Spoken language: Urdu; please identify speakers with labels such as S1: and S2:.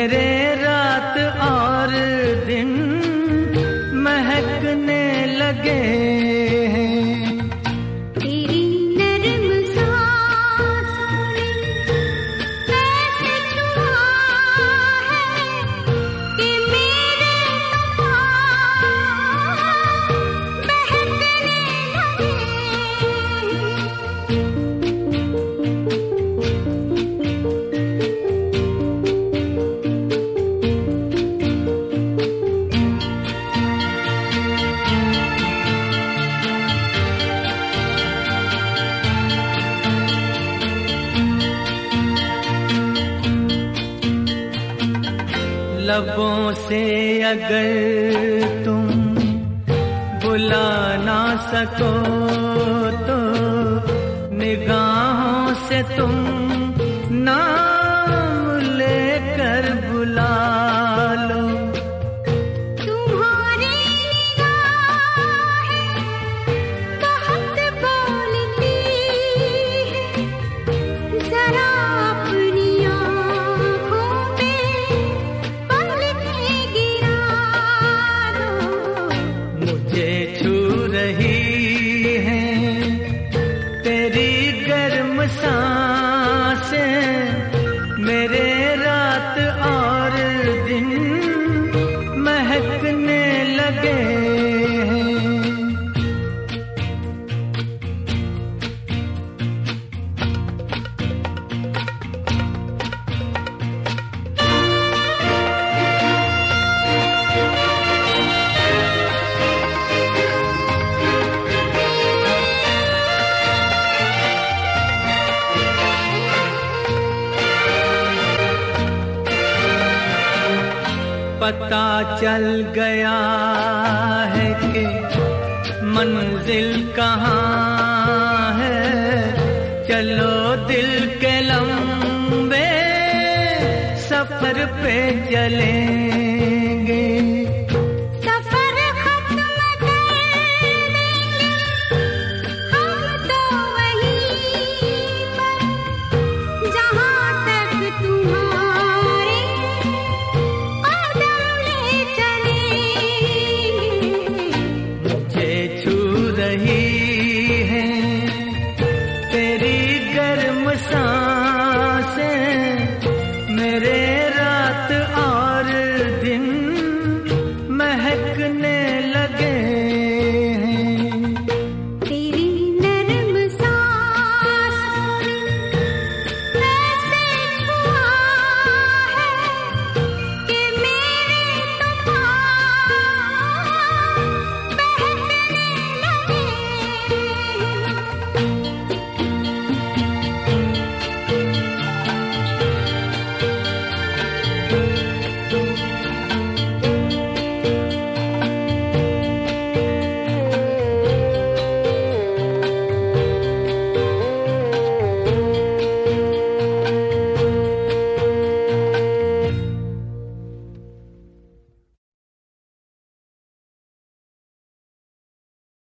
S1: میرے لبوں سے اگر تم بلا نہ سکو تو نگاہوں سے تم دن مہکنے لگے۔ پتا چل گیا ہے کہ منزل کہاں ہے۔ چلو دل کے لمبے سفر پہ چلیں۔ وہ میرے رات اور دن مہکنے